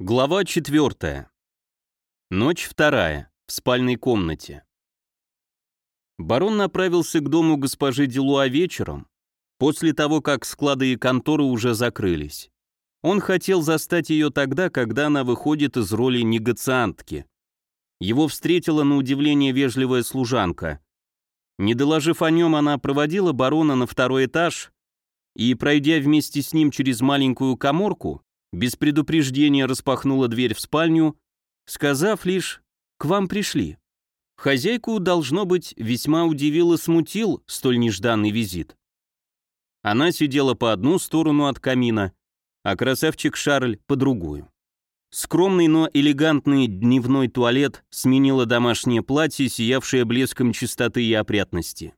Глава четвертая. Ночь вторая. В спальной комнате. Барон направился к дому госпожи Делуа вечером, после того, как склады и конторы уже закрылись. Он хотел застать ее тогда, когда она выходит из роли негациантки. Его встретила на удивление вежливая служанка. Не доложив о нем, она проводила барона на второй этаж и, пройдя вместе с ним через маленькую коморку, без предупреждения распахнула дверь в спальню, сказав лишь «к вам пришли». Хозяйку, должно быть, весьма удивил и смутил столь нежданный визит. Она сидела по одну сторону от камина, а красавчик Шарль по другую. Скромный, но элегантный дневной туалет сменило домашнее платье, сиявшее блеском чистоты и опрятности.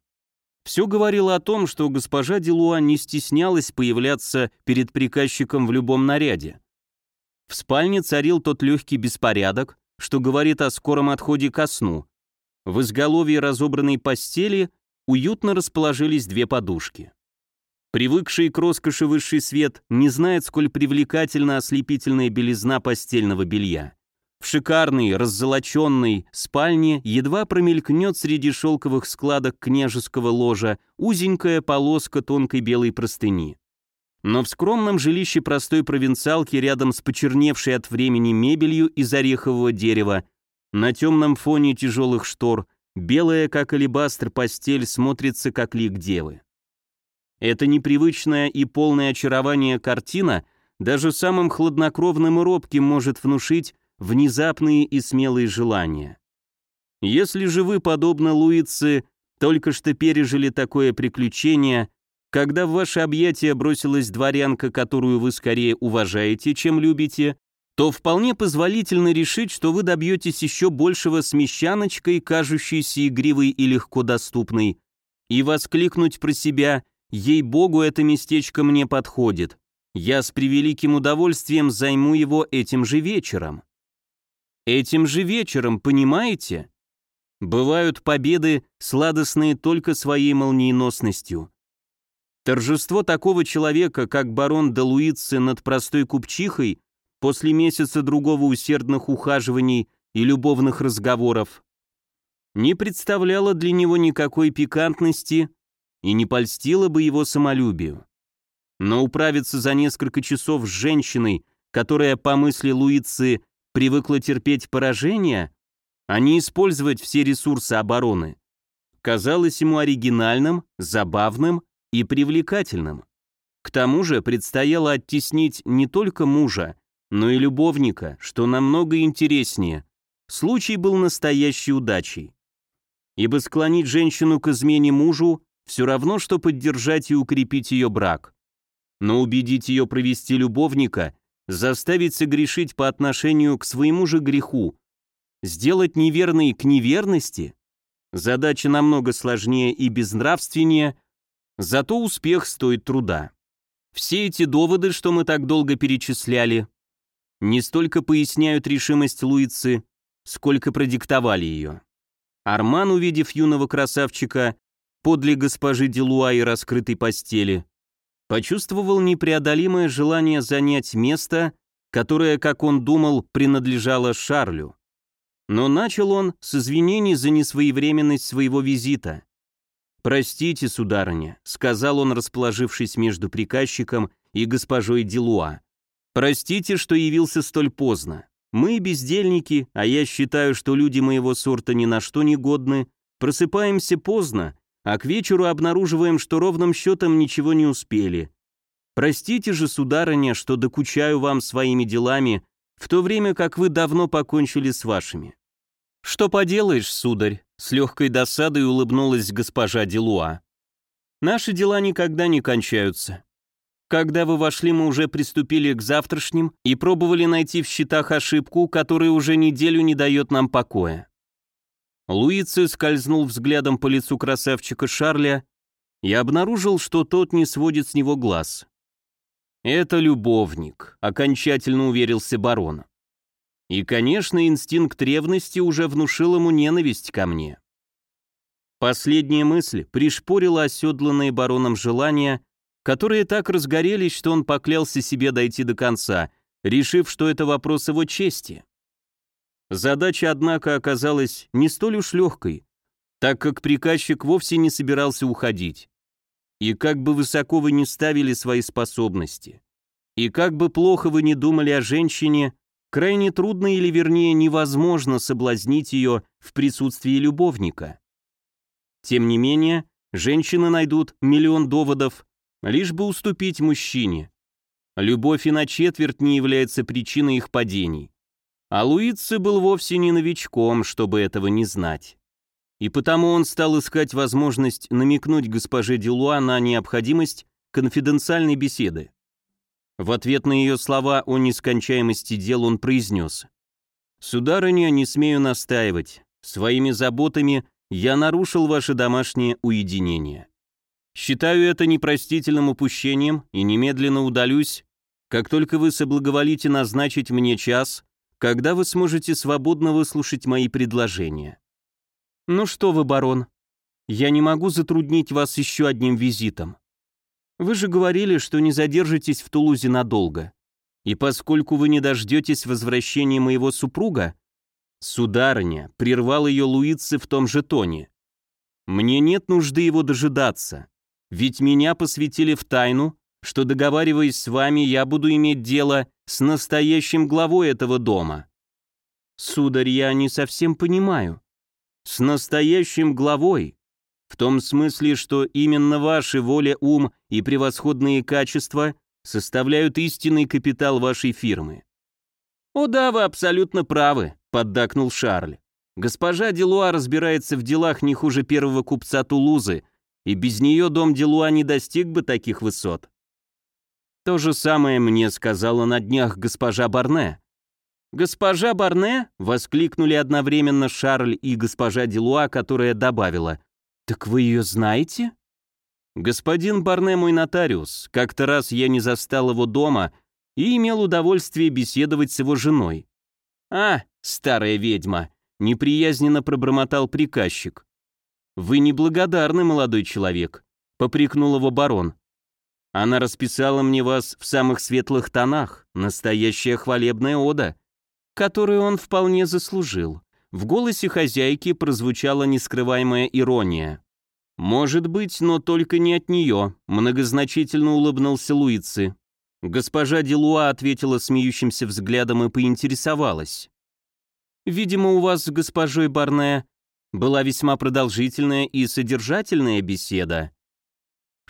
Все говорило о том, что госпожа Делуа не стеснялась появляться перед приказчиком в любом наряде. В спальне царил тот легкий беспорядок, что говорит о скором отходе ко сну. В изголовье разобранной постели уютно расположились две подушки. Привыкший к роскоши высший свет не знает, сколь привлекательна ослепительная белизна постельного белья. В шикарной, раззолоченной спальне едва промелькнет среди шелковых складок княжеского ложа узенькая полоска тонкой белой простыни. Но в скромном жилище простой провинциалки рядом с почерневшей от времени мебелью из орехового дерева, на темном фоне тяжелых штор, белая, как алебастр, постель смотрится, как лик девы. Эта непривычная и полное очарование картина даже самым хладнокровным и робким может внушить внезапные и смелые желания. Если же вы, подобно Луице, только что пережили такое приключение, когда в ваше объятие бросилась дворянка, которую вы скорее уважаете, чем любите, то вполне позволительно решить, что вы добьетесь еще большего с мещаночкой, кажущейся игривой и легко доступной, и воскликнуть про себя «Ей-богу, это местечко мне подходит. Я с превеликим удовольствием займу его этим же вечером». Этим же вечером, понимаете? Бывают победы, сладостные только своей молниеносностью. Торжество такого человека, как барон де Луице над простой купчихой, после месяца другого усердных ухаживаний и любовных разговоров, не представляло для него никакой пикантности и не польстило бы его самолюбию. Но управиться за несколько часов с женщиной, которая, по мысли Луицы, привыкла терпеть поражение, а не использовать все ресурсы обороны, казалось ему оригинальным, забавным и привлекательным. К тому же предстояло оттеснить не только мужа, но и любовника, что намного интереснее. Случай был настоящей удачей. Ибо склонить женщину к измене мужу все равно, что поддержать и укрепить ее брак. Но убедить ее провести любовника заставить согрешить по отношению к своему же греху, сделать неверной к неверности, задача намного сложнее и безнравственнее, зато успех стоит труда. Все эти доводы, что мы так долго перечисляли, не столько поясняют решимость Луицы, сколько продиктовали ее. Арман, увидев юного красавчика подле госпожи Делуа и раскрытой постели, почувствовал непреодолимое желание занять место, которое, как он думал, принадлежало Шарлю. Но начал он с извинений за несвоевременность своего визита. «Простите, сударыня», — сказал он, расположившись между приказчиком и госпожой Делуа. «Простите, что явился столь поздно. Мы, бездельники, а я считаю, что люди моего сорта ни на что не годны, просыпаемся поздно а к вечеру обнаруживаем, что ровным счетом ничего не успели. Простите же, сударыня, что докучаю вам своими делами, в то время как вы давно покончили с вашими. Что поделаешь, сударь, с легкой досадой улыбнулась госпожа Делуа. Наши дела никогда не кончаются. Когда вы вошли, мы уже приступили к завтрашним и пробовали найти в счетах ошибку, которая уже неделю не дает нам покоя. Луици скользнул взглядом по лицу красавчика Шарля и обнаружил, что тот не сводит с него глаз. «Это любовник», — окончательно уверился барон. И, конечно, инстинкт ревности уже внушил ему ненависть ко мне. Последняя мысль пришпорила оседланные бароном желания, которые так разгорелись, что он поклялся себе дойти до конца, решив, что это вопрос его чести. Задача, однако, оказалась не столь уж легкой, так как приказчик вовсе не собирался уходить. И как бы высоко вы ни ставили свои способности, и как бы плохо вы ни думали о женщине, крайне трудно или вернее невозможно соблазнить ее в присутствии любовника. Тем не менее, женщины найдут миллион доводов, лишь бы уступить мужчине. Любовь и на четверть не является причиной их падений. А Луице был вовсе не новичком, чтобы этого не знать. И потому он стал искать возможность намекнуть госпоже Дюлуа на необходимость конфиденциальной беседы. В ответ на ее слова о нескончаемости дел он произнес. «Сударыня, не смею настаивать. Своими заботами я нарушил ваше домашнее уединение. Считаю это непростительным упущением и немедленно удалюсь, как только вы соблаговолите назначить мне час, когда вы сможете свободно выслушать мои предложения. Ну что вы, барон, я не могу затруднить вас еще одним визитом. Вы же говорили, что не задержитесь в Тулузе надолго. И поскольку вы не дождетесь возвращения моего супруга, сударыня, прервал ее Луицы в том же тоне. Мне нет нужды его дожидаться, ведь меня посвятили в тайну, что, договариваясь с вами, я буду иметь дело с настоящим главой этого дома. Сударь, я не совсем понимаю. С настоящим главой, в том смысле, что именно ваши воля, ум и превосходные качества составляют истинный капитал вашей фирмы. «О да, вы абсолютно правы», — поддакнул Шарль. «Госпожа Делуа разбирается в делах не хуже первого купца Тулузы, и без нее дом Делуа не достиг бы таких высот». То же самое мне сказала на днях госпожа Барне. «Госпожа Барне?» — воскликнули одновременно Шарль и госпожа Делуа, которая добавила — «Так вы ее знаете?» «Господин Барне мой нотариус. Как-то раз я не застал его дома и имел удовольствие беседовать с его женой». «А, старая ведьма!» — неприязненно пробормотал приказчик. «Вы неблагодарный молодой человек», — попрекнул его барон. «Она расписала мне вас в самых светлых тонах, настоящая хвалебная ода, которую он вполне заслужил. В голосе хозяйки прозвучала нескрываемая ирония. «Может быть, но только не от нее», — многозначительно улыбнулся Луицы. Госпожа Делуа ответила смеющимся взглядом и поинтересовалась. «Видимо, у вас с госпожой Барне была весьма продолжительная и содержательная беседа».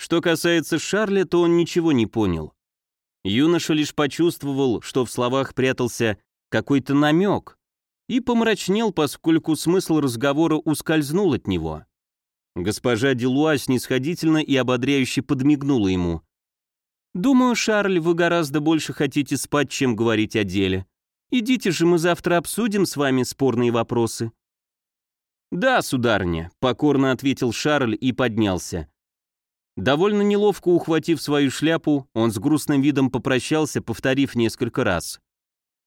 Что касается Шарля, то он ничего не понял. Юноша лишь почувствовал, что в словах прятался какой-то намек, и помрачнел, поскольку смысл разговора ускользнул от него. Госпожа Делуа снисходительно и ободряюще подмигнула ему. «Думаю, Шарль, вы гораздо больше хотите спать, чем говорить о деле. Идите же, мы завтра обсудим с вами спорные вопросы». «Да, сударыня», — покорно ответил Шарль и поднялся. Довольно неловко ухватив свою шляпу, он с грустным видом попрощался, повторив несколько раз.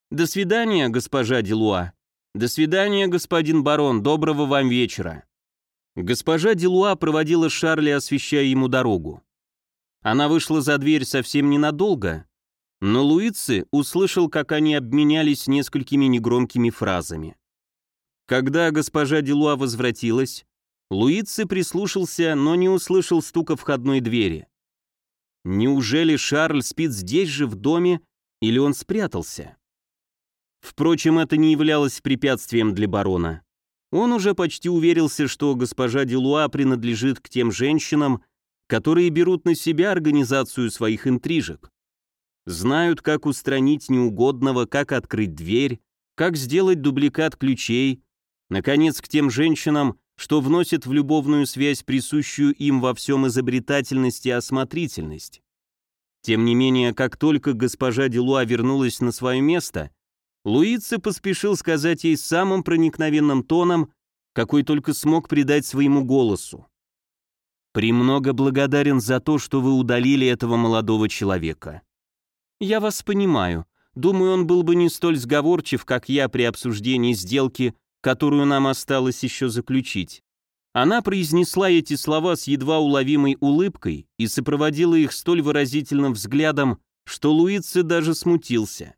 «До свидания, госпожа Делуа». «До свидания, господин барон, доброго вам вечера». Госпожа Делуа проводила Шарля, освещая ему дорогу. Она вышла за дверь совсем ненадолго, но Луицы услышал, как они обменялись несколькими негромкими фразами. Когда госпожа Делуа возвратилась, Луицы прислушался, но не услышал стука входной двери. Неужели Шарль спит здесь же, в доме, или он спрятался? Впрочем, это не являлось препятствием для барона. Он уже почти уверился, что госпожа Делуа принадлежит к тем женщинам, которые берут на себя организацию своих интрижек. Знают, как устранить неугодного, как открыть дверь, как сделать дубликат ключей, наконец, к тем женщинам, что вносят в любовную связь присущую им во всем изобретательность и осмотрительность. Тем не менее, как только госпожа Делуа вернулась на свое место, Луица поспешил сказать ей самым проникновенным тоном, какой только смог придать своему голосу. «Премного благодарен за то, что вы удалили этого молодого человека. Я вас понимаю. Думаю, он был бы не столь сговорчив, как я при обсуждении сделки, которую нам осталось еще заключить. Она произнесла эти слова с едва уловимой улыбкой и сопроводила их столь выразительным взглядом, что Луице даже смутился.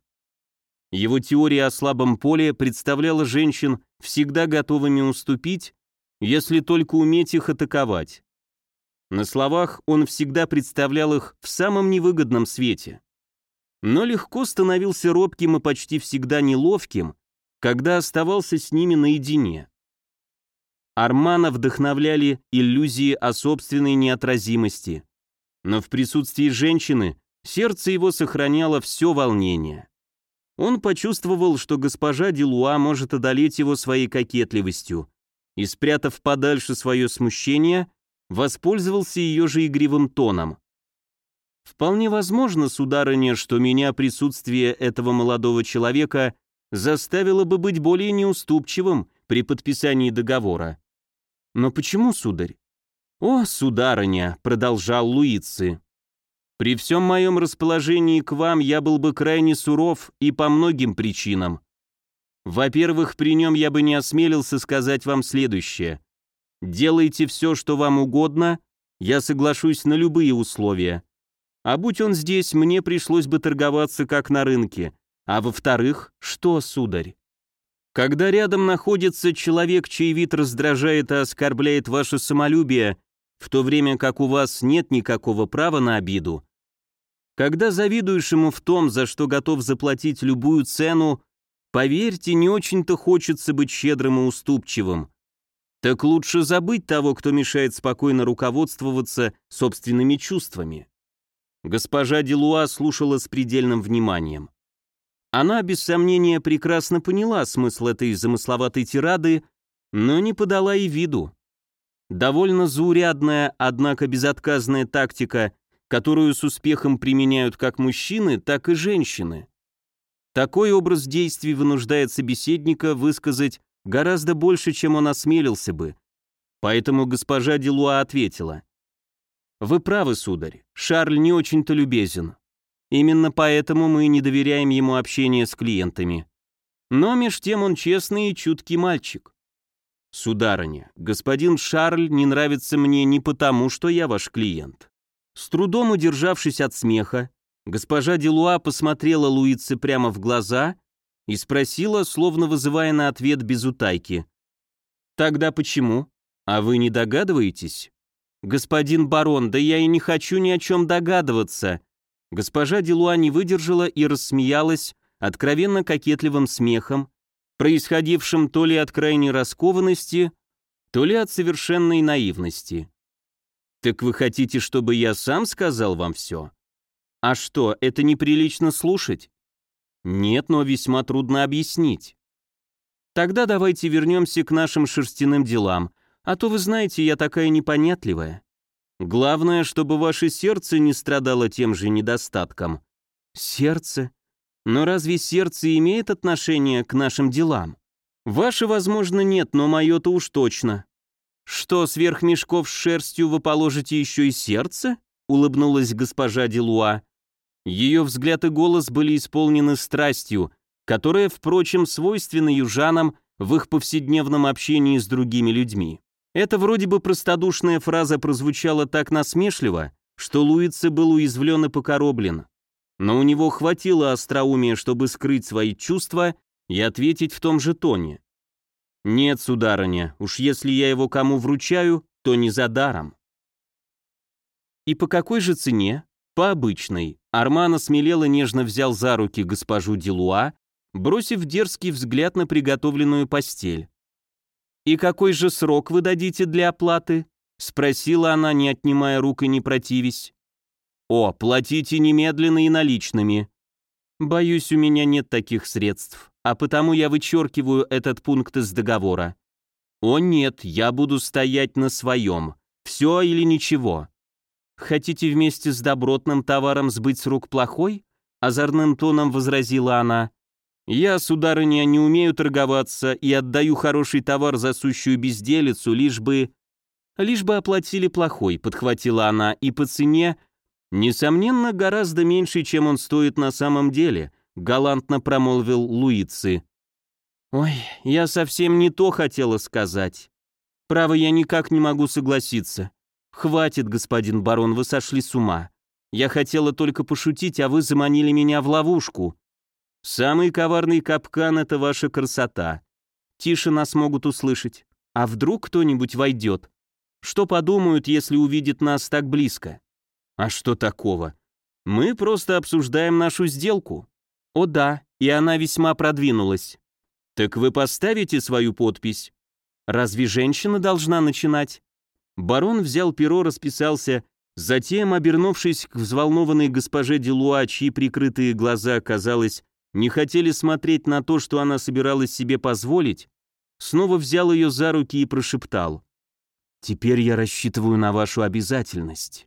Его теория о слабом поле представляла женщин всегда готовыми уступить, если только уметь их атаковать. На словах он всегда представлял их в самом невыгодном свете. Но легко становился робким и почти всегда неловким, когда оставался с ними наедине. Армана вдохновляли иллюзии о собственной неотразимости, но в присутствии женщины сердце его сохраняло все волнение. Он почувствовал, что госпожа Дилуа может одолеть его своей кокетливостью, и, спрятав подальше свое смущение, воспользовался ее же игривым тоном. «Вполне возможно, сударыня, что меня присутствие этого молодого человека заставило бы быть более неуступчивым при подписании договора. Но почему, сударь? О, сударыня, продолжал Луицы, при всем моем расположении к вам я был бы крайне суров и по многим причинам. Во-первых, при нем я бы не осмелился сказать вам следующее. Делайте все, что вам угодно, я соглашусь на любые условия. А будь он здесь, мне пришлось бы торговаться как на рынке. А во-вторых, что, сударь? Когда рядом находится человек, чей вид раздражает и оскорбляет ваше самолюбие, в то время как у вас нет никакого права на обиду. Когда завидуешь ему в том, за что готов заплатить любую цену, поверьте, не очень-то хочется быть щедрым и уступчивым. Так лучше забыть того, кто мешает спокойно руководствоваться собственными чувствами. Госпожа Делуа слушала с предельным вниманием. Она, без сомнения, прекрасно поняла смысл этой замысловатой тирады, но не подала и виду. Довольно заурядная, однако безотказная тактика, которую с успехом применяют как мужчины, так и женщины. Такой образ действий вынуждает собеседника высказать гораздо больше, чем он осмелился бы. Поэтому госпожа Делуа ответила. «Вы правы, сударь, Шарль не очень-то любезен. Именно поэтому мы не доверяем ему общение с клиентами. Но меж тем он честный и чуткий мальчик. «Сударыня, господин Шарль не нравится мне не потому, что я ваш клиент». С трудом удержавшись от смеха, госпожа Делуа посмотрела Луице прямо в глаза и спросила, словно вызывая на ответ без утайки. «Тогда почему? А вы не догадываетесь?» «Господин барон, да я и не хочу ни о чем догадываться». Госпожа Делуа не выдержала и рассмеялась откровенно кокетливым смехом, происходившим то ли от крайней раскованности, то ли от совершенной наивности. «Так вы хотите, чтобы я сам сказал вам все? А что, это неприлично слушать?» «Нет, но весьма трудно объяснить». «Тогда давайте вернемся к нашим шерстяным делам, а то вы знаете, я такая непонятливая. Главное, чтобы ваше сердце не страдало тем же недостатком». «Сердце? Но разве сердце имеет отношение к нашим делам? Ваше, возможно, нет, но мое-то уж точно. Что, сверх мешков с шерстью вы положите еще и сердце? Улыбнулась госпожа Делуа. Ее взгляд и голос были исполнены страстью, которая, впрочем, свойственна южанам в их повседневном общении с другими людьми. Эта вроде бы простодушная фраза прозвучала так насмешливо, что Луице был уязвлен и покороблен но у него хватило остроумия, чтобы скрыть свои чувства и ответить в том же тоне. «Нет, сударыня, уж если я его кому вручаю, то не за даром». «И по какой же цене?» «По обычной». Армана смелело нежно взял за руки госпожу Делуа, бросив дерзкий взгляд на приготовленную постель. «И какой же срок вы дадите для оплаты?» — спросила она, не отнимая рук и не противясь. «О, платите немедленно и наличными». «Боюсь, у меня нет таких средств, а потому я вычеркиваю этот пункт из договора». «О нет, я буду стоять на своем. Все или ничего». «Хотите вместе с добротным товаром сбыть с рук плохой?» Озорным тоном возразила она. «Я, сударыня, не умею торговаться и отдаю хороший товар за сущую безделицу, лишь бы...» «Лишь бы оплатили плохой», — подхватила она, «и по цене, «Несомненно, гораздо меньше, чем он стоит на самом деле», — галантно промолвил Луицы. «Ой, я совсем не то хотела сказать. Право, я никак не могу согласиться. Хватит, господин барон, вы сошли с ума. Я хотела только пошутить, а вы заманили меня в ловушку». Самый коварный капкан — это ваша красота. Тише нас могут услышать. А вдруг кто-нибудь войдет? Что подумают, если увидят нас так близко? А что такого? Мы просто обсуждаем нашу сделку. О да, и она весьма продвинулась. Так вы поставите свою подпись? Разве женщина должна начинать? Барон взял перо, расписался, затем, обернувшись к взволнованной госпоже Делуа, чьи прикрытые глаза, казалось, не хотели смотреть на то, что она собиралась себе позволить, снова взял ее за руки и прошептал. «Теперь я рассчитываю на вашу обязательность».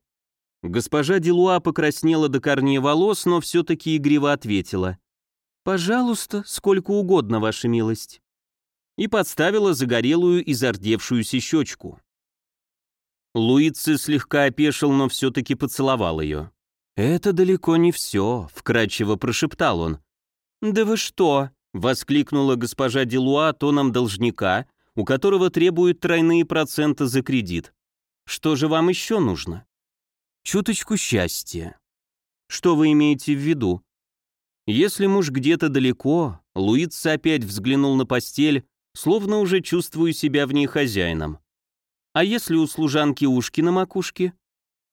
Госпожа Делуа покраснела до корней волос, но все-таки игриво ответила. «Пожалуйста, сколько угодно, ваша милость». И подставила загорелую и зардевшуюся щечку. Луици слегка опешил, но все-таки поцеловал ее. «Это далеко не все», — вкрадчиво прошептал он. «Да вы что?» — воскликнула госпожа Делуа тоном должника, у которого требуют тройные проценты за кредит. «Что же вам еще нужно?» «Чуточку счастья». «Что вы имеете в виду?» Если муж где-то далеко, Луиц опять взглянул на постель, словно уже чувствую себя в ней хозяином. А если у служанки ушки на макушке?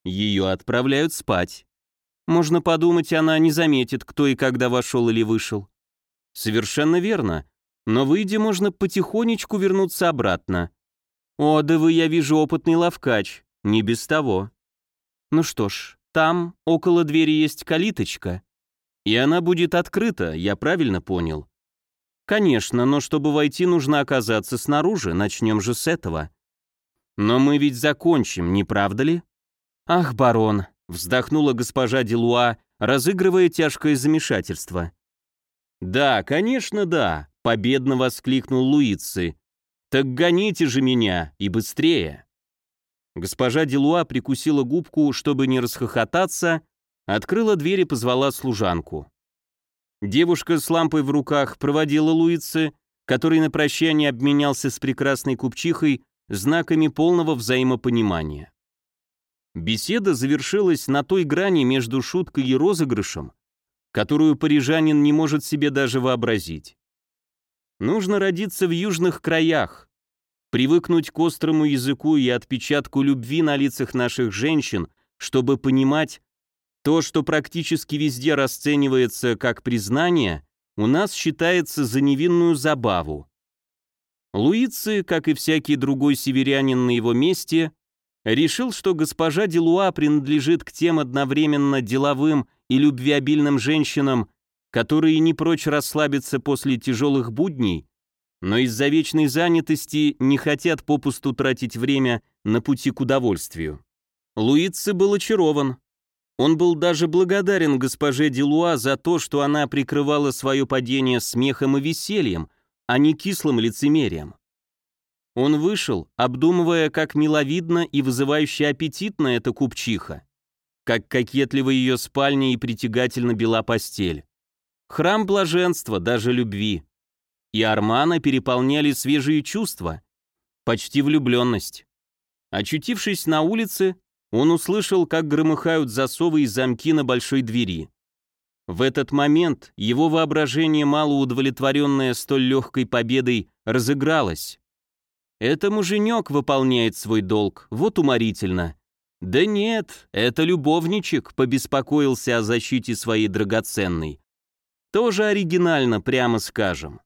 Ее отправляют спать. Можно подумать, она не заметит, кто и когда вошел или вышел. Совершенно верно. Но выйдя, можно потихонечку вернуться обратно. О, да вы, я вижу, опытный ловкач. Не без того. Ну что ж, там, около двери есть калиточка. И она будет открыта, я правильно понял? Конечно, но чтобы войти, нужно оказаться снаружи, начнем же с этого. Но мы ведь закончим, не правда ли? Ах, барон, вздохнула госпожа Делуа, разыгрывая тяжкое замешательство. «Да, конечно, да», — победно воскликнул Луицы. «Так гоните же меня, и быстрее!» Госпожа Делуа прикусила губку, чтобы не расхохотаться, открыла дверь и позвала служанку. Девушка с лампой в руках проводила Луицы, который на прощание обменялся с прекрасной купчихой знаками полного взаимопонимания. Беседа завершилась на той грани между шуткой и розыгрышем, которую парижанин не может себе даже вообразить. Нужно родиться в южных краях, привыкнуть к острому языку и отпечатку любви на лицах наших женщин, чтобы понимать, то, что практически везде расценивается как признание, у нас считается за невинную забаву. Луицы, как и всякий другой северянин на его месте, решил, что госпожа Делуа принадлежит к тем одновременно деловым и любвеобильным женщинам, которые не прочь расслабиться после тяжелых будней, но из-за вечной занятости не хотят попусту тратить время на пути к удовольствию. Луицы был очарован. Он был даже благодарен госпоже Делуа за то, что она прикрывала свое падение смехом и весельем, а не кислым лицемерием. Он вышел, обдумывая, как миловидно и вызывающе аппетитно эта купчиха, как кокетливо ее спальня и притягательно бела постель. Храм блаженства, даже любви. И Армана переполняли свежие чувства, почти влюбленность. Очутившись на улице, он услышал, как громыхают засовы и замки на большой двери. В этот момент его воображение, малоудовлетворенное столь легкой победой, разыгралось. Это муженек выполняет свой долг, вот уморительно. Да нет, это любовничек побеспокоился о защите своей драгоценной. Тоже оригинально, прямо скажем.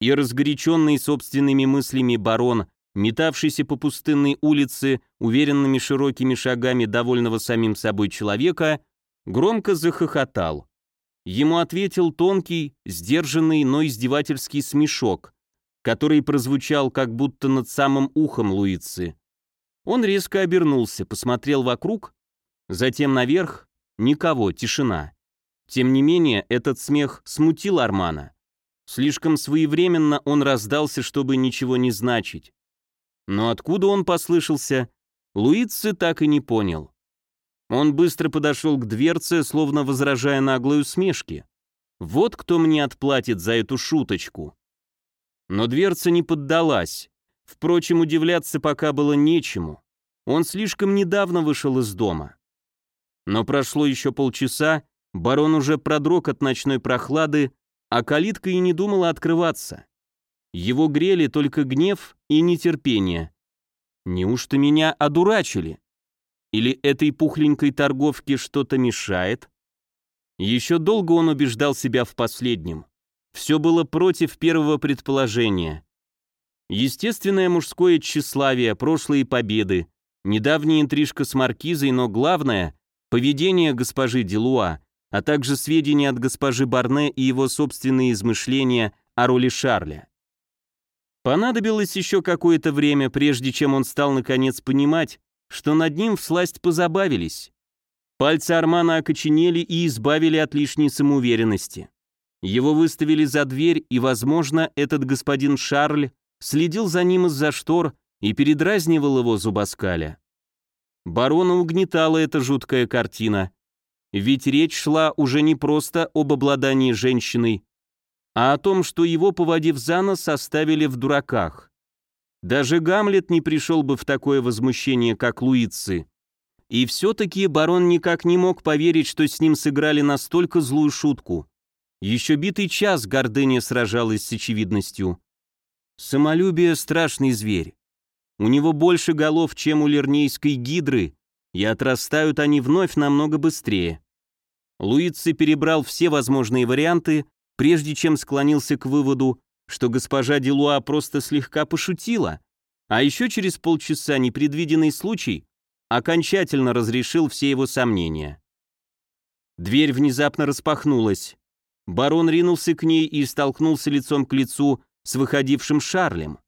И разгоряченный собственными мыслями барон, метавшийся по пустынной улице уверенными широкими шагами довольного самим собой человека, громко захохотал. Ему ответил тонкий, сдержанный, но издевательский смешок, который прозвучал как будто над самым ухом Луицы. Он резко обернулся, посмотрел вокруг, затем наверх, никого, тишина. Тем не менее, этот смех смутил Армана. Слишком своевременно он раздался, чтобы ничего не значить. Но откуда он послышался, Луицы так и не понял. Он быстро подошел к дверце, словно возражая наглой усмешке. «Вот кто мне отплатит за эту шуточку». Но дверца не поддалась. Впрочем, удивляться пока было нечему. Он слишком недавно вышел из дома. Но прошло еще полчаса, барон уже продрог от ночной прохлады а калитка и не думала открываться. Его грели только гнев и нетерпение. Неужто меня одурачили? Или этой пухленькой торговке что-то мешает? Еще долго он убеждал себя в последнем. Все было против первого предположения. Естественное мужское тщеславие, прошлые победы, недавняя интрижка с маркизой, но главное — поведение госпожи Делуа, а также сведения от госпожи Барне и его собственные измышления о роли Шарля. Понадобилось еще какое-то время, прежде чем он стал наконец понимать, что над ним всласть позабавились. Пальцы Армана окоченели и избавили от лишней самоуверенности. Его выставили за дверь, и, возможно, этот господин Шарль следил за ним из-за штор и передразнивал его зубоскаля. Барона угнетала эта жуткая картина. Ведь речь шла уже не просто об обладании женщиной, а о том, что его, поводив за нос, оставили в дураках. Даже Гамлет не пришел бы в такое возмущение, как Луицы. И все-таки барон никак не мог поверить, что с ним сыграли настолько злую шутку. Еще битый час гордыня сражалась с очевидностью. Самолюбие — страшный зверь. У него больше голов, чем у лернейской гидры, и отрастают они вновь намного быстрее. Луици перебрал все возможные варианты, прежде чем склонился к выводу, что госпожа Делуа просто слегка пошутила, а еще через полчаса непредвиденный случай окончательно разрешил все его сомнения. Дверь внезапно распахнулась. Барон ринулся к ней и столкнулся лицом к лицу с выходившим Шарлем.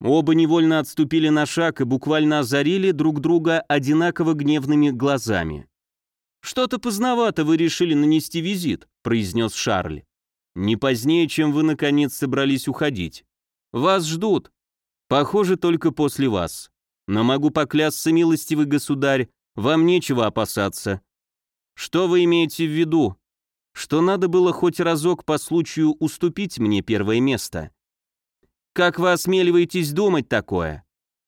Оба невольно отступили на шаг и буквально озарили друг друга одинаково гневными глазами. «Что-то поздновато вы решили нанести визит», — произнес Шарль. «Не позднее, чем вы, наконец, собрались уходить. Вас ждут. Похоже, только после вас. Но могу поклясться, милостивый государь, вам нечего опасаться. Что вы имеете в виду? Что надо было хоть разок по случаю уступить мне первое место? Как вы осмеливаетесь думать такое?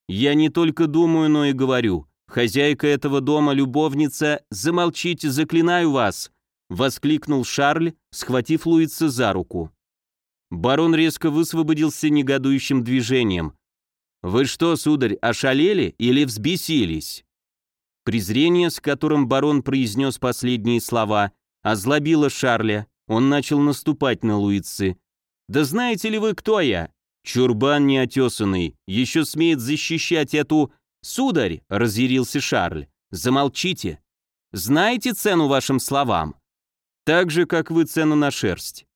Я не только думаю, но и говорю. Хозяйка этого дома, любовница, замолчите, заклинаю вас!» — воскликнул Шарль, схватив Луица за руку. Барон резко высвободился негодующим движением. «Вы что, сударь, ошалели или взбесились?» Презрение, с которым барон произнес последние слова, озлобило Шарля. Он начал наступать на Луицы. «Да знаете ли вы, кто я? Чурбан неотесанный, еще смеет защищать эту... Сударь, разъярился Шарль, замолчите. Знаете цену вашим словам? Так же, как вы цену на шерсть.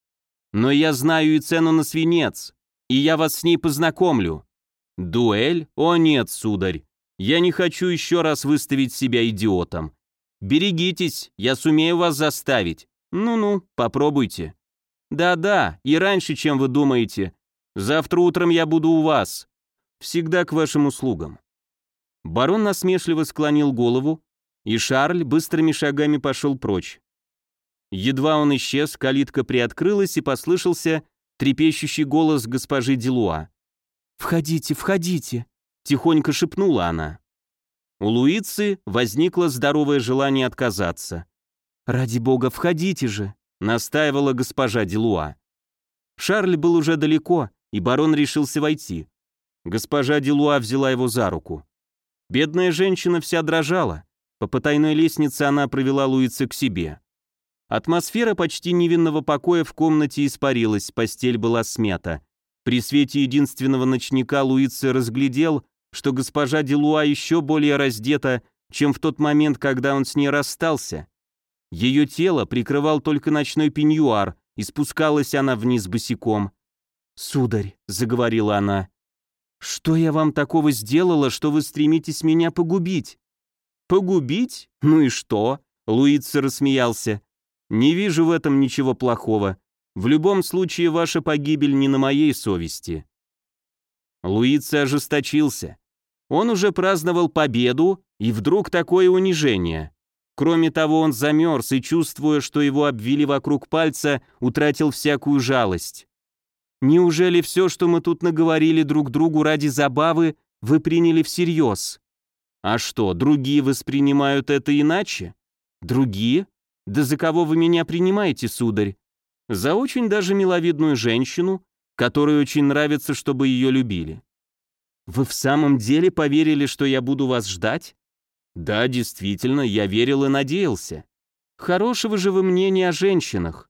Но я знаю и цену на свинец, и я вас с ней познакомлю. Дуэль? О нет, сударь. Я не хочу еще раз выставить себя идиотом. Берегитесь, я сумею вас заставить. Ну-ну, попробуйте. Да-да, и раньше, чем вы думаете, Завтра утром я буду у вас. Всегда к вашим услугам». Барон насмешливо склонил голову, и Шарль быстрыми шагами пошел прочь. Едва он исчез, калитка приоткрылась и послышался трепещущий голос госпожи Делуа. «Входите, входите!» — тихонько шепнула она. У Луицы возникло здоровое желание отказаться. «Ради бога, входите же!» — настаивала госпожа Делуа. Шарль был уже далеко, и барон решился войти. Госпожа Делуа взяла его за руку. Бедная женщина вся дрожала. По потайной лестнице она провела Луица к себе. Атмосфера почти невинного покоя в комнате испарилась, постель была смята. При свете единственного ночника Луица разглядел, что госпожа Делуа еще более раздета, чем в тот момент, когда он с ней расстался. Ее тело прикрывал только ночной пеньюар, и спускалась она вниз босиком. «Сударь», — заговорила она, — «что я вам такого сделала, что вы стремитесь меня погубить?» «Погубить? Ну и что?» — Луица рассмеялся. «Не вижу в этом ничего плохого. В любом случае, ваша погибель не на моей совести». Луица ожесточился. Он уже праздновал победу, и вдруг такое унижение. Кроме того, он замерз и, чувствуя, что его обвили вокруг пальца, утратил всякую жалость. Неужели все, что мы тут наговорили друг другу ради забавы, вы приняли всерьез? А что, другие воспринимают это иначе? Другие? Да за кого вы меня принимаете, сударь? За очень даже миловидную женщину, которой очень нравится, чтобы ее любили. Вы в самом деле поверили, что я буду вас ждать? Да, действительно, я верил и надеялся. Хорошего же вы мнения о женщинах.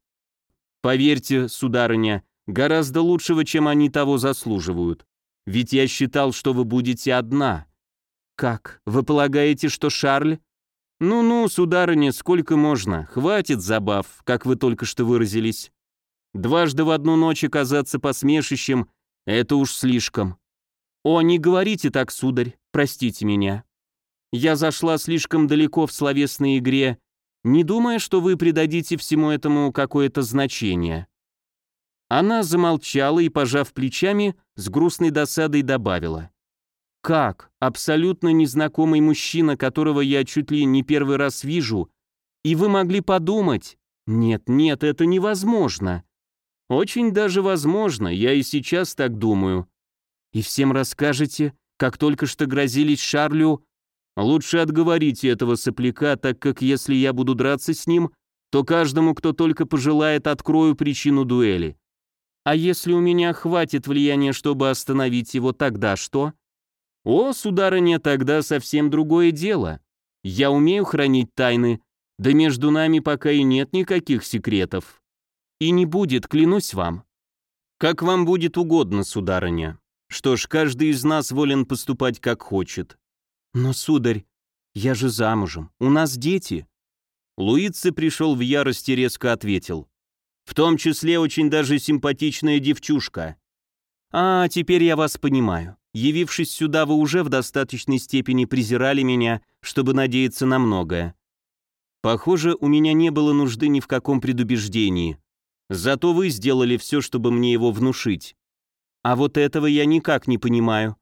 Поверьте, сударыня, гораздо лучшего, чем они того заслуживают. Ведь я считал, что вы будете одна. Как? Вы полагаете, что Шарль? Ну-ну, сударыня, сколько можно? Хватит забав, как вы только что выразились. Дважды в одну ночь оказаться посмешищем — это уж слишком. О, не говорите так, сударь, простите меня. Я зашла слишком далеко в словесной игре, не думая, что вы придадите всему этому какое-то значение. Она замолчала и, пожав плечами, с грустной досадой добавила. «Как? Абсолютно незнакомый мужчина, которого я чуть ли не первый раз вижу, и вы могли подумать? Нет, нет, это невозможно. Очень даже возможно, я и сейчас так думаю. И всем расскажете, как только что грозились Шарлю, лучше отговорите этого сопляка, так как если я буду драться с ним, то каждому, кто только пожелает, открою причину дуэли. А если у меня хватит влияния, чтобы остановить его, тогда что? О, сударыня, тогда совсем другое дело. Я умею хранить тайны, да между нами пока и нет никаких секретов. И не будет, клянусь вам. Как вам будет угодно, сударыня. Что ж, каждый из нас волен поступать как хочет. Но, сударь, я же замужем, у нас дети. Луице пришел в ярости резко ответил. В том числе очень даже симпатичная девчушка. А, теперь я вас понимаю. Явившись сюда, вы уже в достаточной степени презирали меня, чтобы надеяться на многое. Похоже, у меня не было нужды ни в каком предубеждении. Зато вы сделали все, чтобы мне его внушить. А вот этого я никак не понимаю.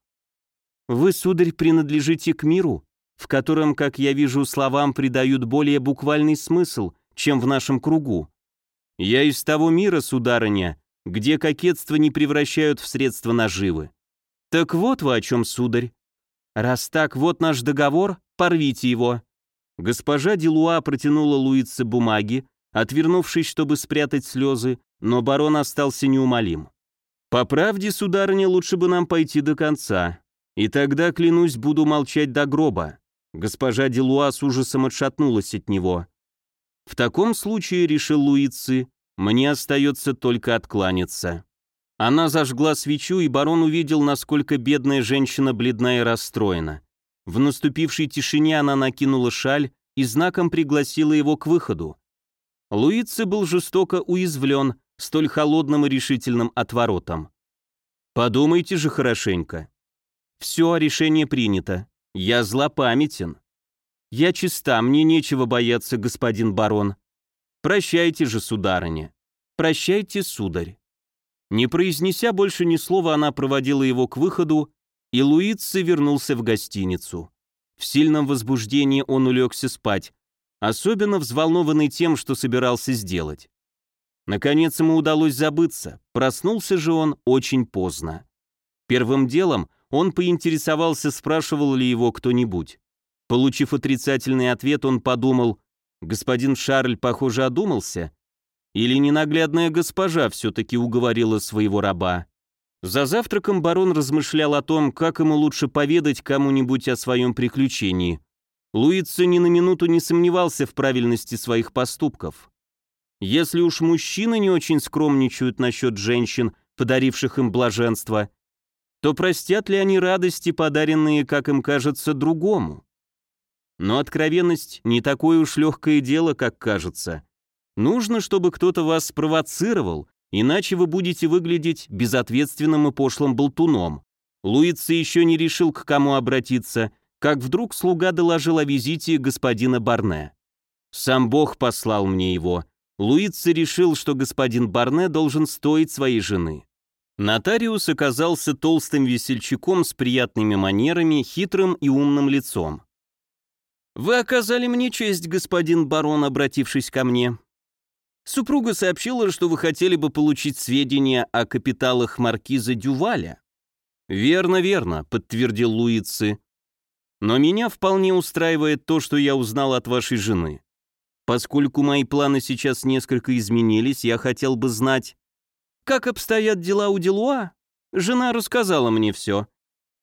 Вы, сударь, принадлежите к миру, в котором, как я вижу, словам придают более буквальный смысл, чем в нашем кругу. Я из того мира, сударыня, где кокетство не превращают в средство наживы. Так вот вы о чем, сударь. Раз так, вот наш договор, порвите его». Госпожа Делуа протянула Луице бумаги, отвернувшись, чтобы спрятать слезы, но барон остался неумолим. «По правде, сударыня, лучше бы нам пойти до конца. И тогда, клянусь, буду молчать до гроба». Госпожа Делуа с ужасом отшатнулась от него. В таком случае, решил Луицы, мне остается только откланяться. Она зажгла свечу, и барон увидел, насколько бедная женщина бледна и расстроена. В наступившей тишине она накинула шаль и знаком пригласила его к выходу. Луицы был жестоко уязвлен столь холодным и решительным отворотом. «Подумайте же хорошенько. Все, решение принято. Я злопамятен. Я чиста, мне нечего бояться, господин барон. Прощайте же, сударыня. Прощайте, сударь». Не произнеся больше ни слова, она проводила его к выходу, и Луица вернулся в гостиницу. В сильном возбуждении он улегся спать, особенно взволнованный тем, что собирался сделать. Наконец ему удалось забыться, проснулся же он очень поздно. Первым делом он поинтересовался, спрашивал ли его кто-нибудь. Получив отрицательный ответ, он подумал, господин Шарль, похоже, одумался. Или ненаглядная госпожа все-таки уговорила своего раба. За завтраком барон размышлял о том, как ему лучше поведать кому-нибудь о своем приключении. Луицо ни на минуту не сомневался в правильности своих поступков. Если уж мужчины не очень скромничают насчет женщин, подаривших им блаженство, то простят ли они радости, подаренные, как им кажется, другому? Но откровенность не такое уж легкое дело, как кажется. Нужно, чтобы кто-то вас спровоцировал, иначе вы будете выглядеть безответственным и пошлым болтуном. Луица еще не решил, к кому обратиться, как вдруг слуга доложил о визите господина Барне. «Сам Бог послал мне его». Луица решил, что господин Барне должен стоить своей жены. Нотариус оказался толстым весельчаком с приятными манерами, хитрым и умным лицом. «Вы оказали мне честь, господин барон, обратившись ко мне. Супруга сообщила, что вы хотели бы получить сведения о капиталах маркиза Дюваля». «Верно, верно», — подтвердил Луицы. «Но меня вполне устраивает то, что я узнал от вашей жены. Поскольку мои планы сейчас несколько изменились, я хотел бы знать, как обстоят дела у Делуа. Жена рассказала мне все.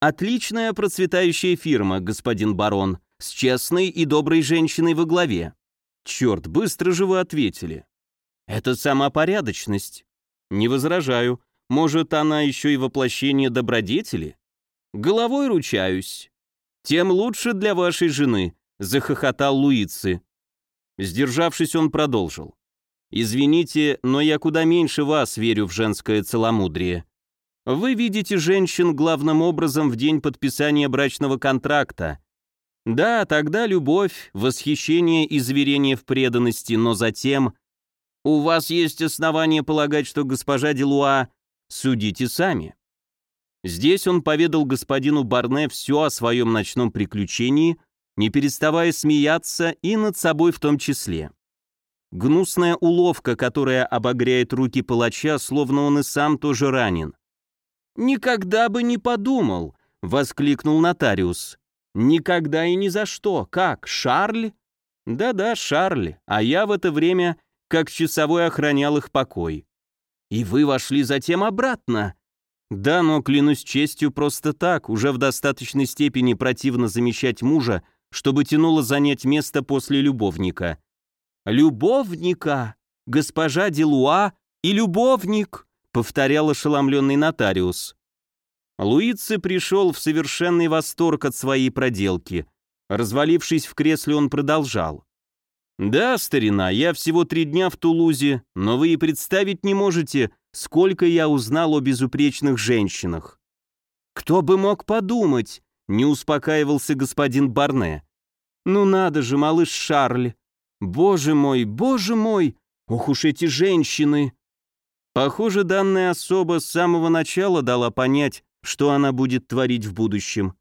Отличная процветающая фирма, господин барон, с честной и доброй женщиной во главе. Черт, быстро же вы ответили. Это сама порядочность. Не возражаю. Может, она еще и воплощение добродетели? Головой ручаюсь. Тем лучше для вашей жены, захохотал Луицы. Сдержавшись, он продолжил. «Извините, но я куда меньше вас верю в женское целомудрие. Вы видите женщин главным образом в день подписания брачного контракта. Да, тогда любовь, восхищение и заверение в преданности, но затем... У вас есть основания полагать, что госпожа Делуа... Судите сами». Здесь он поведал господину Барне все о своем ночном приключении – не переставая смеяться и над собой в том числе. Гнусная уловка, которая обогряет руки палача, словно он и сам тоже ранен. «Никогда бы не подумал!» — воскликнул нотариус. «Никогда и ни за что. Как, Шарль?» «Да-да, Шарль, а я в это время как часовой охранял их покой». «И вы вошли затем обратно?» «Да, но, клянусь честью, просто так, уже в достаточной степени противно замещать мужа, чтобы тянуло занять место после любовника. «Любовника! Госпожа Делуа и любовник!» — повторял ошеломленный нотариус. Луици пришел в совершенный восторг от своей проделки. Развалившись в кресле, он продолжал. «Да, старина, я всего три дня в Тулузе, но вы и представить не можете, сколько я узнал о безупречных женщинах. Кто бы мог подумать, не успокаивался господин Барне. «Ну надо же, малыш Шарль! Боже мой, боже мой! Ох уж эти женщины!» Похоже, данная особа с самого начала дала понять, что она будет творить в будущем.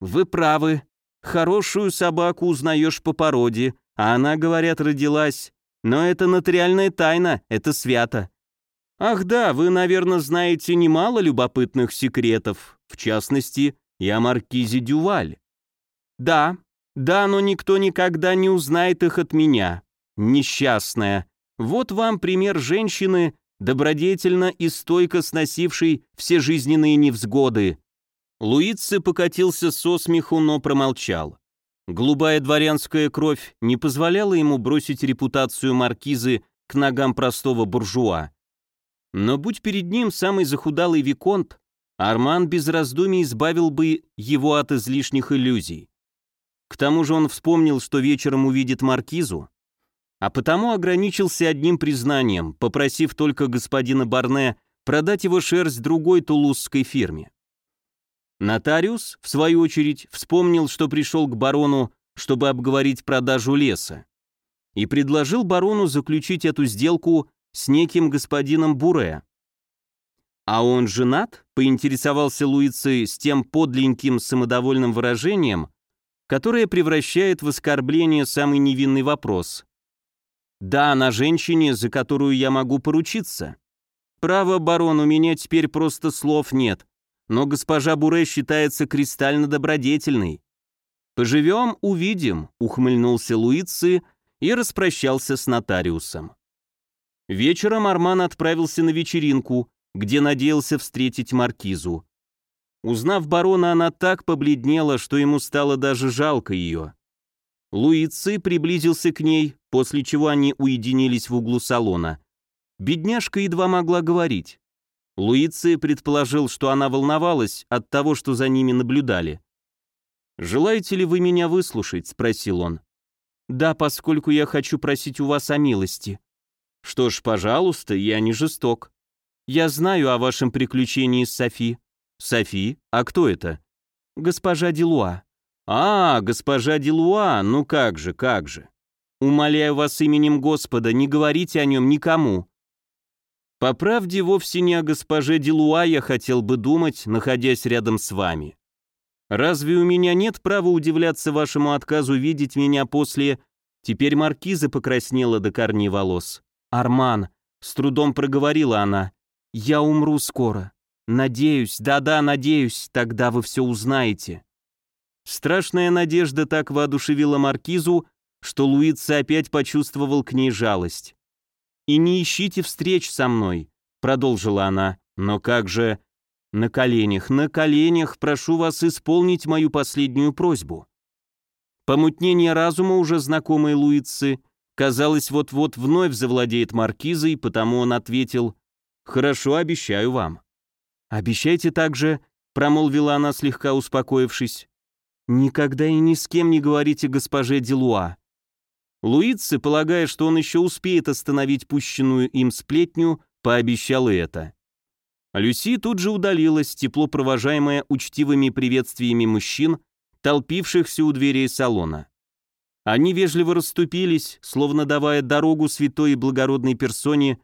«Вы правы. Хорошую собаку узнаешь по породе, а она, говорят, родилась. Но это нотариальная тайна, это свято. Ах да, вы, наверное, знаете немало любопытных секретов, в частности, и о маркизе Дюваль. Да, да, но никто никогда не узнает их от меня. Несчастная. Вот вам пример женщины, добродетельно и стойко сносившей все жизненные невзгоды. Луице покатился со смеху, но промолчал. Голубая дворянская кровь не позволяла ему бросить репутацию маркизы к ногам простого буржуа. Но будь перед ним самый захудалый виконт, Арман без раздумий избавил бы его от излишних иллюзий. К тому же он вспомнил, что вечером увидит маркизу, а потому ограничился одним признанием, попросив только господина Барне продать его шерсть другой тулузской фирме. Нотариус, в свою очередь, вспомнил, что пришел к барону, чтобы обговорить продажу леса, и предложил барону заключить эту сделку с неким господином Буре, «А он женат?» — поинтересовался Луиций с тем подленьким самодовольным выражением, которое превращает в оскорбление самый невинный вопрос. «Да, на женщине, за которую я могу поручиться. Право, барон, у меня теперь просто слов нет, но госпожа Буре считается кристально добродетельной». «Поживем, увидим», — ухмыльнулся Луиций и распрощался с нотариусом. Вечером Арман отправился на вечеринку, где надеялся встретить маркизу. Узнав барона, она так побледнела, что ему стало даже жалко ее. Луицы приблизился к ней, после чего они уединились в углу салона. Бедняжка едва могла говорить. Луицы предположил, что она волновалась от того, что за ними наблюдали. «Желаете ли вы меня выслушать?» — спросил он. «Да, поскольку я хочу просить у вас о милости». «Что ж, пожалуйста, я не жесток». Я знаю о вашем приключении с Софи». «Софи? А кто это?» «Госпожа Делуа». «А, госпожа Делуа, ну как же, как же. Умоляю вас именем Господа, не говорите о нем никому». По правде, вовсе не о госпоже Делуа я хотел бы думать, находясь рядом с вами. Разве у меня нет права удивляться вашему отказу видеть меня после... Теперь маркиза покраснела до корней волос. «Арман», — с трудом проговорила она, я умру скоро. Надеюсь, да-да, надеюсь, тогда вы все узнаете». Страшная надежда так воодушевила маркизу, что Луица опять почувствовал к ней жалость. «И не ищите встреч со мной», — продолжила она, — «но как же...» «На коленях, на коленях прошу вас исполнить мою последнюю просьбу». Помутнение разума уже знакомой Луицы, казалось, вот-вот вновь завладеет маркизой, потому он ответил «Хорошо, обещаю вам». «Обещайте также», — промолвила она, слегка успокоившись, «никогда и ни с кем не говорите госпоже Делуа». Луицы, полагая, что он еще успеет остановить пущенную им сплетню, пообещал это. Люси тут же удалилась, тепло провожаемая учтивыми приветствиями мужчин, толпившихся у дверей салона. Они вежливо расступились, словно давая дорогу святой и благородной персоне,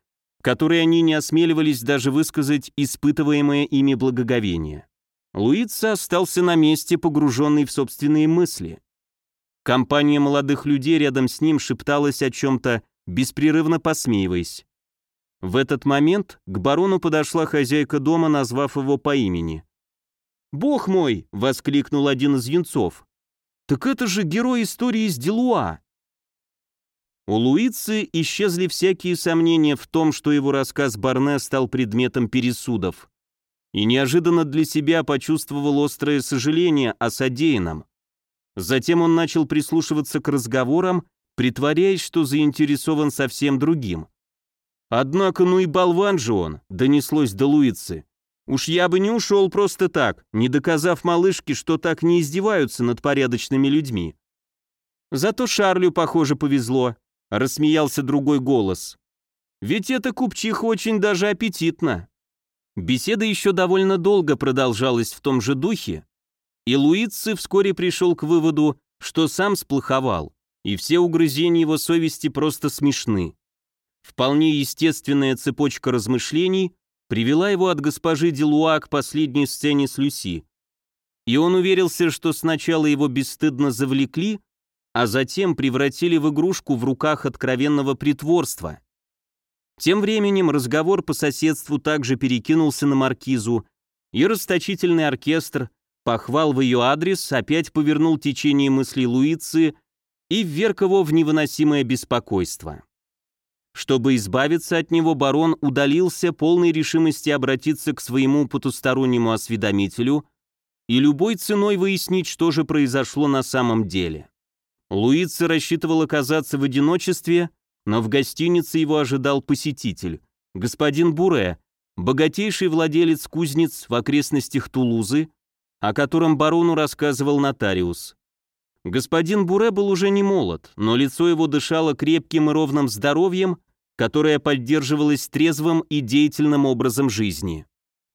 которой они не осмеливались даже высказать испытываемое ими благоговение. Луица остался на месте, погруженный в собственные мысли. Компания молодых людей рядом с ним шепталась о чем-то, беспрерывно посмеиваясь. В этот момент к барону подошла хозяйка дома, назвав его по имени. «Бог мой!» — воскликнул один из юнцов. «Так это же герой истории из Делуа!» У Луицы исчезли всякие сомнения в том, что его рассказ Барне стал предметом пересудов. И неожиданно для себя почувствовал острое сожаление о содеянном. Затем он начал прислушиваться к разговорам, притворяясь, что заинтересован совсем другим. «Однако, ну и болван же он!» — донеслось до Луицы. Уж я бы не ушел просто так, не доказав малышке, что так не издеваются над порядочными людьми. Зато Шарлю, похоже, повезло, рассмеялся другой голос. Ведь эта купчиха очень даже аппетитна. Беседа еще довольно долго продолжалась в том же духе, и Луици вскоре пришел к выводу, что сам сплоховал, и все угрызения его совести просто смешны. Вполне естественная цепочка размышлений привела его от госпожи Делуа к последней сцене с Люси. И он уверился, что сначала его бесстыдно завлекли, а затем превратили в игрушку в руках откровенного притворства. Тем временем разговор по соседству также перекинулся на маркизу, и расточительный оркестр, похвал в ее адрес, опять повернул течение мыслей Луицы и вверг его в невыносимое беспокойство. Чтобы избавиться от него, барон удалился полной решимости обратиться к своему потустороннему осведомителю и любой ценой выяснить, что же произошло на самом деле. Луица рассчитывал оказаться в одиночестве, но в гостинице его ожидал посетитель, господин Буре, богатейший владелец кузнец в окрестностях Тулузы, о котором барону рассказывал нотариус. Господин Буре был уже не молод, но лицо его дышало крепким и ровным здоровьем, которая поддерживалась трезвым и деятельным образом жизни.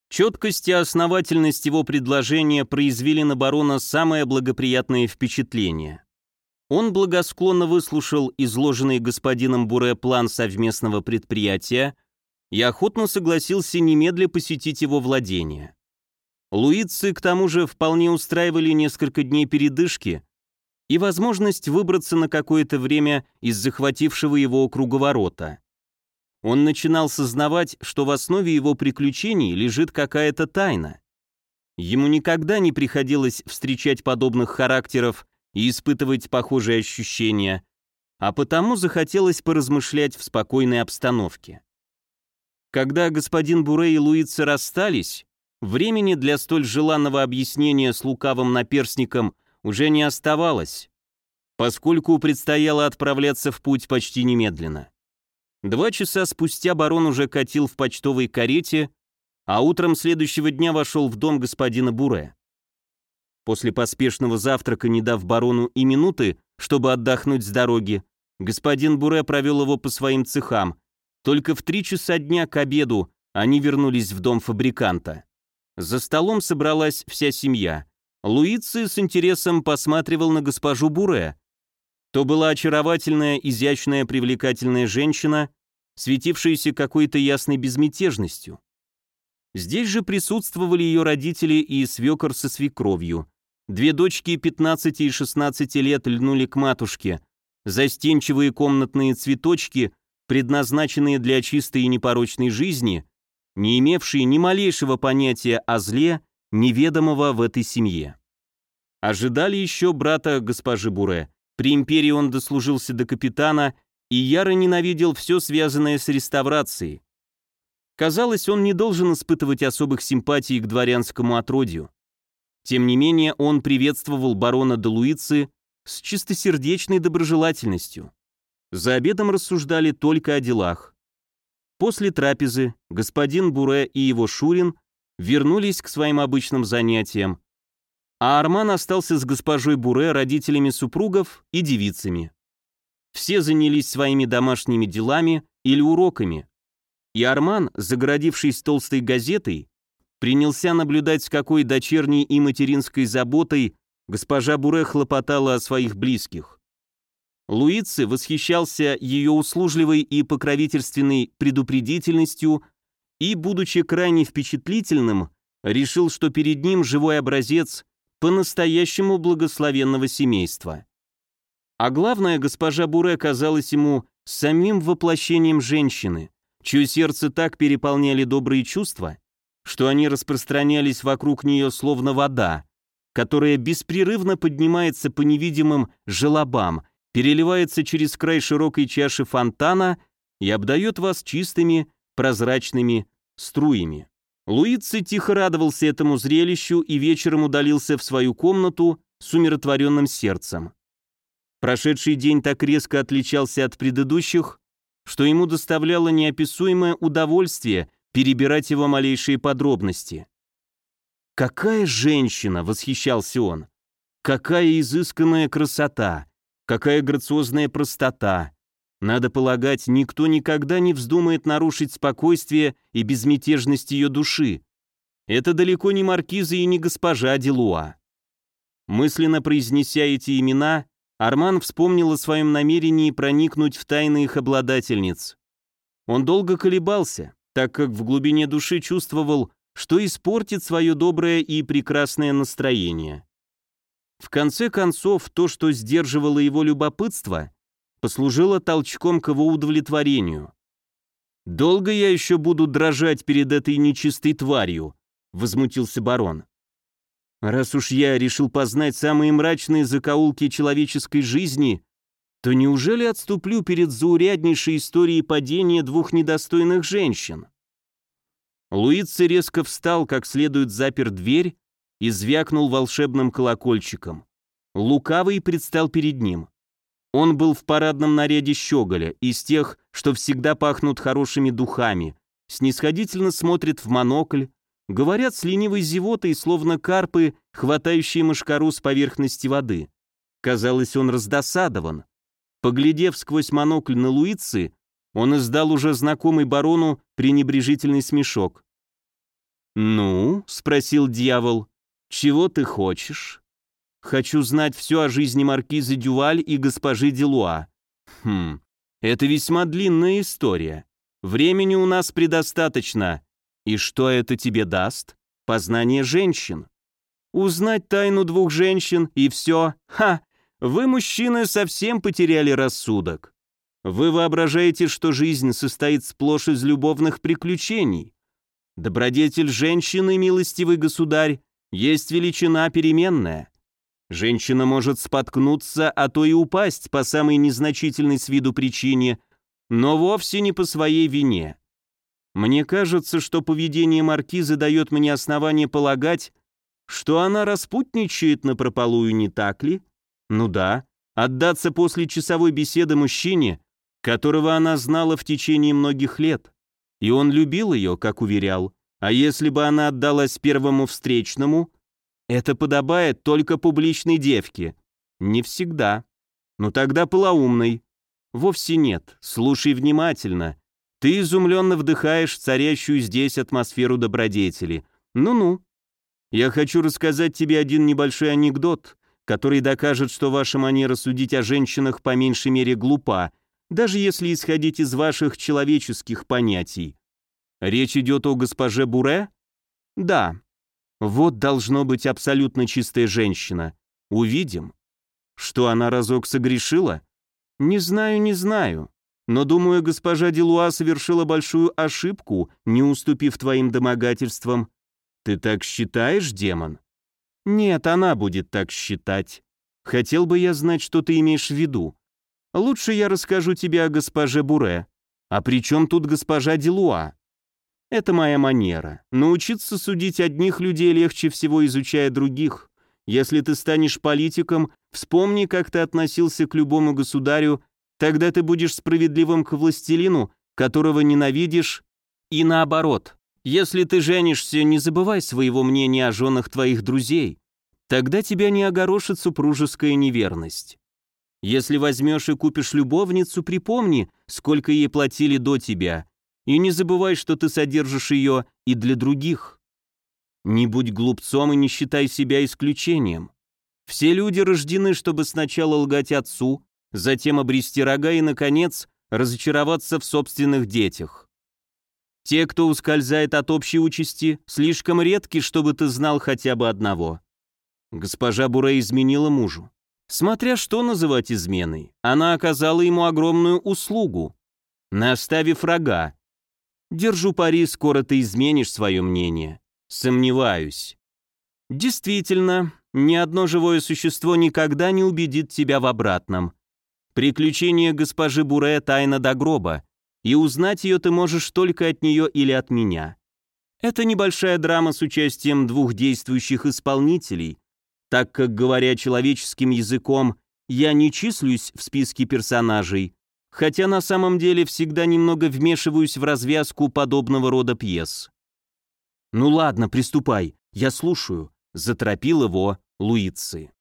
Четкость и основательность его предложения произвели на барона самое благоприятное впечатление. Он благосклонно выслушал изложенный господином Буре план совместного предприятия и охотно согласился немедля посетить его владение. Луицы, к тому же, вполне устраивали несколько дней передышки и возможность выбраться на какое-то время из захватившего его круговорота. Он начинал сознавать, что в основе его приключений лежит какая-то тайна. Ему никогда не приходилось встречать подобных характеров и испытывать похожие ощущения, а потому захотелось поразмышлять в спокойной обстановке. Когда господин Буре и Луица расстались, времени для столь желанного объяснения с лукавым наперсником уже не оставалось, поскольку предстояло отправляться в путь почти немедленно. Два часа спустя барон уже катил в почтовой карете, а утром следующего дня вошел в дом господина Буре. После поспешного завтрака, не дав барону и минуты, чтобы отдохнуть с дороги, господин Буре провел его по своим цехам. Только в три часа дня к обеду они вернулись в дом фабриканта. За столом собралась вся семья. Луици с интересом посматривал на госпожу Буре, то была очаровательная, изящная, привлекательная женщина, светившаяся какой-то ясной безмятежностью. Здесь же присутствовали ее родители и свекор со свекровью. Две дочки 15 и 16 лет льнули к матушке. Застенчивые комнатные цветочки, предназначенные для чистой и непорочной жизни, не имевшие ни малейшего понятия о зле, неведомого в этой семье. Ожидали еще брата госпожи Буре, При империи он дослужился до капитана и яро ненавидел все связанное с реставрацией. Казалось, он не должен испытывать особых симпатий к дворянскому отродью. Тем не менее, он приветствовал барона де Луицы с чистосердечной доброжелательностью. За обедом рассуждали только о делах. После трапезы господин Буре и его Шурин вернулись к своим обычным занятиям, а Арман остался с госпожой Буре, родителями супругов и девицами. Все занялись своими домашними делами или уроками, и Арман, загородившись толстой газетой, принялся наблюдать, с какой дочерней и материнской заботой госпожа Буре хлопотала о своих близких. Луици восхищался ее услужливой и покровительственной предупредительностью и, будучи крайне впечатлительным, решил, что перед ним живой образец по-настоящему благословенного семейства. А главное, госпожа Буре казалась ему самим воплощением женщины, чье сердце так переполняли добрые чувства, что они распространялись вокруг нее словно вода, которая беспрерывно поднимается по невидимым желобам, переливается через край широкой чаши фонтана и обдает вас чистыми, прозрачными струями. Луици тихо радовался этому зрелищу и вечером удалился в свою комнату с умиротворенным сердцем. Прошедший день так резко отличался от предыдущих, что ему доставляло неописуемое удовольствие перебирать его малейшие подробности. «Какая женщина!» — восхищался он. «Какая изысканная красота! Какая грациозная простота! Надо полагать, никто никогда не вздумает нарушить спокойствие и безмятежность ее души. Это далеко не маркиза и не госпожа Делуа. Мысленно произнеся эти имена, Арман вспомнил о своем намерении проникнуть в тайны их обладательниц. Он долго колебался, так как в глубине души чувствовал, что испортит свое доброе и прекрасное настроение. В конце концов, то, что сдерживало его любопытство, послужило толчком к его удовлетворению. «Долго я еще буду дрожать перед этой нечистой тварью?» — возмутился барон. «Раз уж я решил познать самые мрачные закоулки человеческой жизни, то неужели отступлю перед зауряднейшей историей падения двух недостойных женщин?» Луици резко встал, как следует запер дверь и звякнул волшебным колокольчиком. Лукавый предстал перед ним. Он был в парадном наряде щеголя, из тех, что всегда пахнут хорошими духами, снисходительно смотрит в монокль, говорят с ленивой зевотой, словно карпы, хватающие мошкару с поверхности воды. Казалось, он раздосадован. Поглядев сквозь монокль на Луицы, он издал уже знакомый барону пренебрежительный смешок. «Ну?» — спросил дьявол. «Чего ты хочешь?» Хочу знать все о жизни маркизы Дюваль и госпожи Делуа. Хм, это весьма длинная история. Времени у нас предостаточно. И что это тебе даст? Познание женщин. Узнать тайну двух женщин и все. Ха! Вы, мужчины, совсем потеряли рассудок. Вы воображаете, что жизнь состоит сплошь из любовных приключений. Добродетель женщины, милостивый государь, есть величина переменная. Женщина может споткнуться, а то и упасть по самой незначительной с виду причине, но вовсе не по своей вине. Мне кажется, что поведение маркизы дает мне основание полагать, что она распутничает на прополую, не так ли? Ну да, отдаться после часовой беседы мужчине, которого она знала в течение многих лет. И он любил ее, как уверял. А если бы она отдалась первому встречному, это подобает только публичной девке. Не всегда. Но тогда полоумной. Вовсе нет. Слушай внимательно. Ты изумленно вдыхаешь царящую здесь атмосферу добродетели. Ну-ну. Я хочу рассказать тебе один небольшой анекдот, который докажет, что ваша манера судить о женщинах по меньшей мере глупа, даже если исходить из ваших человеческих понятий. Речь идет о госпоже Буре? Да, вот должно быть абсолютно чистая женщина. Увидим. Что она разок согрешила? Не знаю, не знаю. Но, думаю, госпожа Делуа совершила большую ошибку, не уступив твоим домогательствам. Ты так считаешь, демон? Нет, она будет так считать. Хотел бы я знать, что ты имеешь в виду. Лучше я расскажу тебе о госпоже Буре. А при чем тут госпожа Делуа? Это моя манера. Научиться судить одних людей легче всего, изучая других. Если ты станешь политиком, вспомни, как ты относился к любому государю, тогда ты будешь справедливым к властелину, которого ненавидишь, и наоборот. Если ты женишься, не забывай своего мнения о женах твоих друзей. Тогда тебя не огорошит супружеская неверность. Если возьмешь и купишь любовницу, припомни, сколько ей платили до тебя, и не забывай, что ты содержишь ее и для других. Не будь глупцом и не считай себя исключением. Все люди рождены, чтобы сначала лгать отцу, затем обрести рога и, наконец, разочароваться в собственных детях. Те, кто ускользает от общей участи, слишком редки, чтобы ты знал хотя бы одного. Госпожа Буре изменила мужу. Смотря что называть изменой, она оказала ему огромную услугу, наставив рога. Держу пари, скоро ты изменишь свое мнение. Сомневаюсь. Действительно, ни одно живое существо никогда не убедит тебя в обратном. Приключения госпожи Буре тайна до гроба, и узнать ее ты можешь только от нее или от меня. Это небольшая драма с участием двух действующих исполнителей, так как, говоря человеческим языком, я не числюсь в списке персонажей, хотя на самом деле всегда немного вмешиваюсь в развязку подобного рода пьес. «Ну ладно, приступай, я слушаю», — заторопил его Луицы.